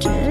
Bridges.